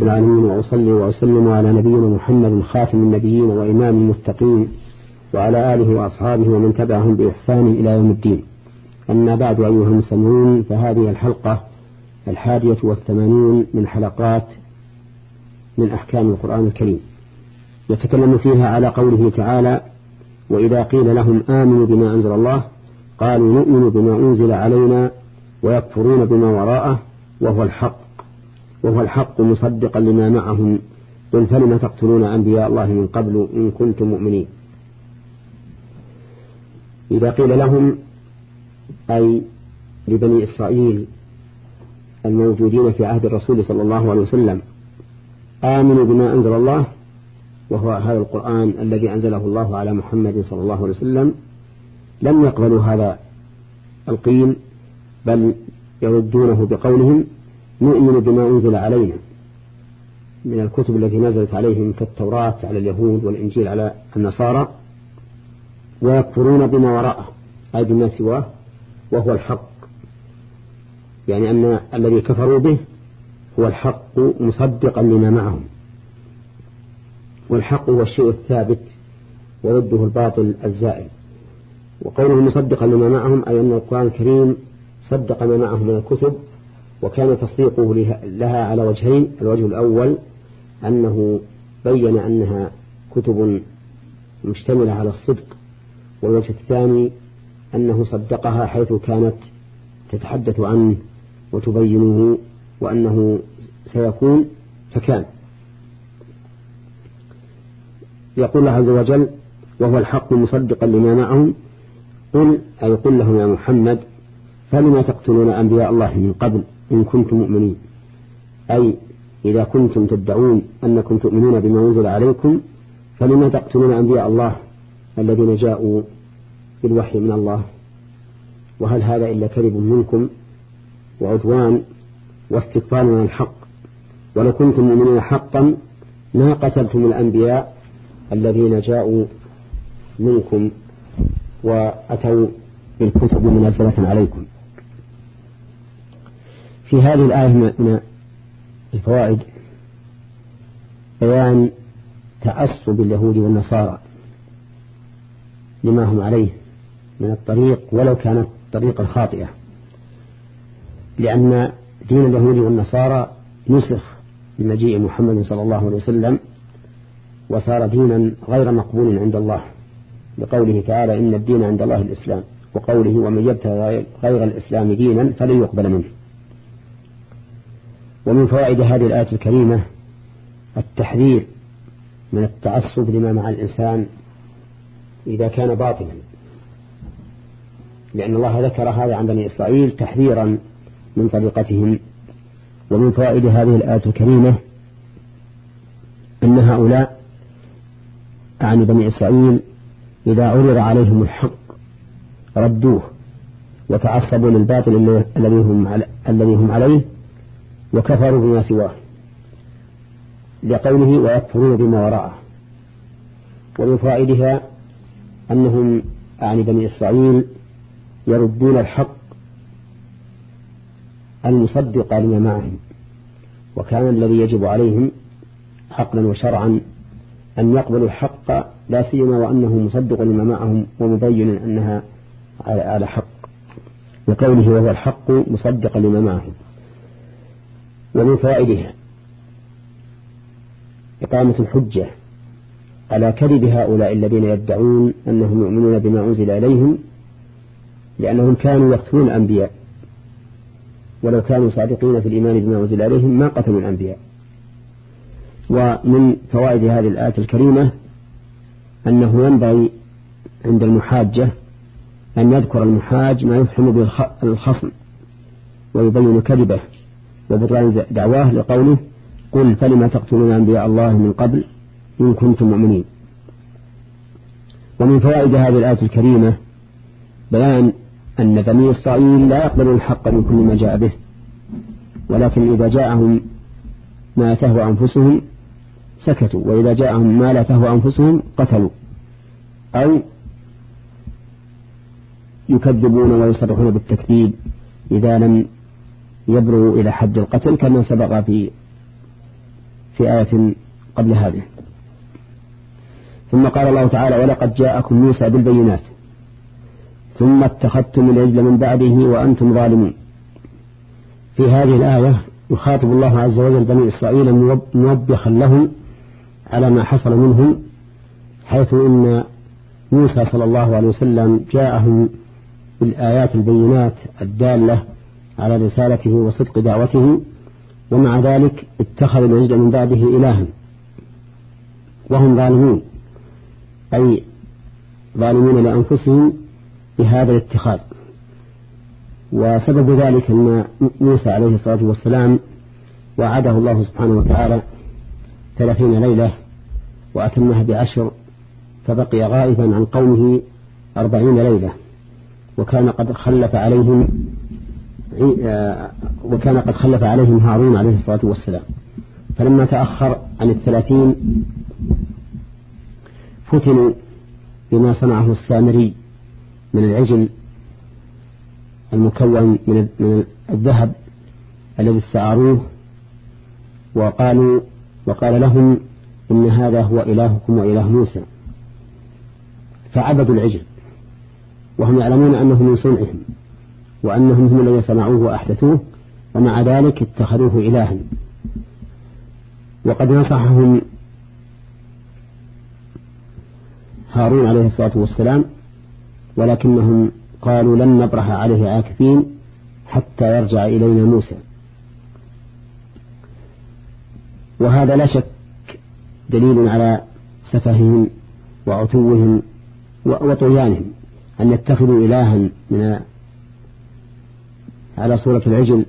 رب العالمين وأصلي وأسلم على نبينا محمد خاتم النبيين وإمام المتقين وعلى آله وأصحابه ومن تبعهم بإحسان إلى يوم الدين. أما بعد أيها المسلمون فهذه الحلقة الحادية والثمانون من حلقات من أحكام القرآن الكريم. يتكلم فيها على قوله تعالى وإذا قيل لهم آمنوا بما أنزل الله قالوا نؤمن بما أنزل علينا ويكفرون بما وراءه وهو الحق. وهو الحق مصدقا لما معهم قل فلم تقتلون أنبياء الله من قبل إن كنتم مؤمنين. إذا قيل لهم أي لبني إسرائيل الموجودين في عهد الرسول صلى الله عليه وسلم آمنوا بما أنزل الله وهو هذا القرآن الذي أنزله الله على محمد صلى الله عليه وسلم لم يقبلوا هذا القيل بل يردونه بقولهم نؤمن بما أنزل علينا من الكتب التي نزلت عليهم كالتوراة على اليهود والإنجيل على النصارى ويكفرون بما وراءه أي بما سواه وهو الحق. يعني أن الذي كفروا به هو الحق مصدقا لما معهم. والحق هو الشيء الثابت ورده الباطل الزائل. وقوله مصدقا لما معهم أي أن القرآن الكريم صدق ما معهم من الكتب وكان تصديقه لها على وجهين. الوجه الأول أنه بين أنها كتب مشتملة على الصدق. والوجه الثاني أنه صدقها حيث كانت تتحدث عنه وتبينه وأنه سيكون فكان. يقول الله عز وجل وهو الحق مصدقا لما معهم. قل أي قل لهم يا محمد فلما تقتلون أنبياء الله من قبل؟ إن كنتم مؤمنين. أي إذا كنتم تدعون أنكم تؤمنون بما أنزل عليكم فلما تقتلون أنبياء الله الذين جاءوا بالوحي من الله؟ وهل هذا إلا كذب منكم وعدوان واستكبار من الحق؟ ولو كنتم مؤمنين حقا ما قتلتم الأنبياء الذين جاءوا منكم وأتوا بالكتب منزلة عليكم. في هذه الآية من الفوائد بيان تعصب اليهود والنصارى لما هم عليه من الطريق ولو كانت طريقا خاطئة لأن دين اليهود والنصارى نسخ بمجيء محمد صلى الله عليه وسلم وصار دينا غير مقبول عند الله لقوله تعالى إن الدين عند الله الإسلام وقوله ومن يبتغي غير الإسلام دينا فلن يقبل منه. ومن فوائد هذه الآية الكريمة التحذير من التعصب لما مع الإنسان إذا كان باطلا. لأن الله ذكر هذا عن بني إسرائيل تحذيرا من طريقتهم. ومن فوائد هذه الآية الكريمة أن هؤلاء عن بني إسرائيل إذا عرض عليهم الحق ردوه وتعصبوا للباطل الذي هم عليه وكفروا بما سواه لقوله ويكفرون بما وراءه ومن فائدها أنهم عن بني إسرائيل يردون الحق المصدق لما معهم وكان الذي يجب عليهم عقلا وشرعا أن يقبلوا الحق لا سيما وأنه مصدق لما معهم ومبين أنها على حق وقوله وهو الحق مصدقا لما معهم. ومن فوائدها إقامة الحجة على كذب هؤلاء الذين يدعون أنهم يؤمنون بما أنزل إليهم لأنهم كانوا يقتلون الأنبياء. ولو كانوا صادقين في الإيمان بما أنزل إليهم ما قتلوا الأنبياء. ومن فوائد هذه الآية الكريمة أنه ينبغي عند المحاجة أن يذكر المحاج ما يفهم به الخصم ويبين كذبه. وبطلان دعواه لقوله قل فلما تقتلون أنبياء الله من قبل إن كنتم مؤمنين. ومن فوائد هذه الآية الكريمة بيان أن بني إسرائيل لا يقبلون الحق من كل ما جاء به ولكن إذا جاءهم ما تهوى أنفسهم سكتوا وإذا جاءهم ما لا تهوى أنفسهم قتلوا أو يكذبون ويصرحون بالتكذيب إذا لم يبلغ إلى حد القتل كما سبق في في آية قبل هذه. ثم قال الله تعالى ولقد جاءكم موسى بالبينات ثم اتخذتم العجل من بعده وأنتم ظالمون. في هذه الآية يخاطب الله عز وجل بني إسرائيل موبخا لهم على ما حصل منهم حيث إن موسى صلى الله عليه وسلم جاءهم بالآيات البينات الدالة على رسالته وصدق دعوته ومع ذلك اتخذ العجل من بعده إلها. وهم ظالمون أي ظالمون لأنفسهم بهذا الاتخاذ. وسبب ذلك أن موسى عليه الصلاة والسلام وعده الله سبحانه وتعالى ثلاثين ليلة وأتمها بعشر فبقي غائبا عن قومه أربعين ليلة وكان قد خلف عليهم وكان قد خلف عليهم هارون عليه الصلاة والسلام. فلما تأخر عن الثلاثين فتنوا بما صنعه السامري من العجل المكون من الذهب الذي استعاروه وقالوا وقال لهم إن هذا هو إلهكم وإله موسى. فعبدوا العجل وهم يعلمون أنه من صنعهم. وأنهم هم الذين صنعوه وأحدثوه ومع ذلك اتخذوه إلها. وقد نصحهم هارون عليه الصلاة والسلام ولكنهم قالوا لن نبرح عليه عاكفين حتى يرجع إلينا موسى. وهذا لا شك دليل على سفههم وعتوهم وطغيانهم أن يتخذوا إلها من على صورة العجل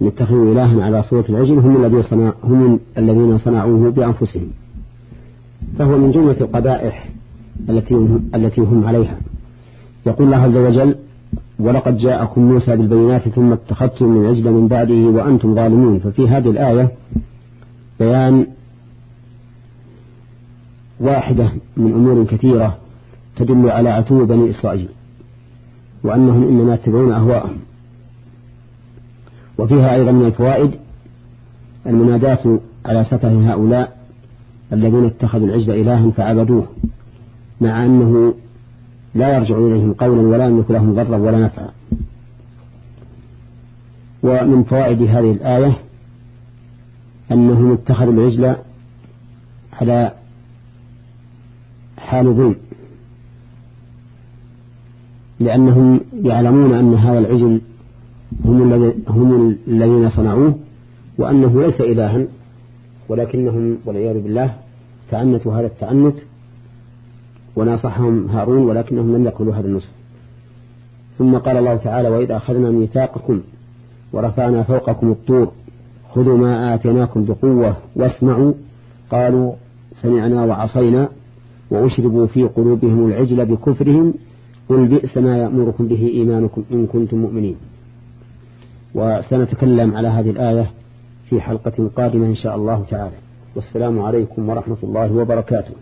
يتخذوا إلها على صورة العجل هم الذين صنع هم الذين صنعوه بأنفسهم. فهو من جملة القبائح التي هم التي هم عليها. يقول الله عز وجل ولقد جاءكم موسى بالبينات ثم اتخذتم من عجل من بعده وأنتم ظالمون ففي هذه الآية بيان واحدة من أمور كثيرة تدل على عتو بني إسرائيل وأنهم إنما يتبعون أهواءهم. وفيها أيضا من الفوائد المناداة على سفه هؤلاء الذين اتخذوا العجل إلها فعبدوه مع أنه لا يرجع إليهم قولا ولا يملك لهم ضرا ولا نفعا. ومن فوائد هذه الآية أنهم اتخذوا العجل على حال ظلم لأنهم يعلمون أن هذا العجل هم, هم الذين صنعوه وأنه ليس إلها ولكنهم والعياذ بالله تعنتوا هذا التعنت وناصحهم هارون ولكنهم لم يقولوا هذا النصح. ثم قال الله تعالى وإذا أخذنا ميثاقكم ورفعنا فوقكم الطور خذوا ما آتيناكم بقوة واسمعوا. قالوا سمعنا وعصينا وأشربوا في قلوبهم العجل بكفرهم قل بئس ما يأمركم به إيمانكم إن كنتم مؤمنين. وسنتكلم على هذه الآية في حلقة قادمة إن شاء الله تعالى. والسلام عليكم ورحمة الله وبركاته.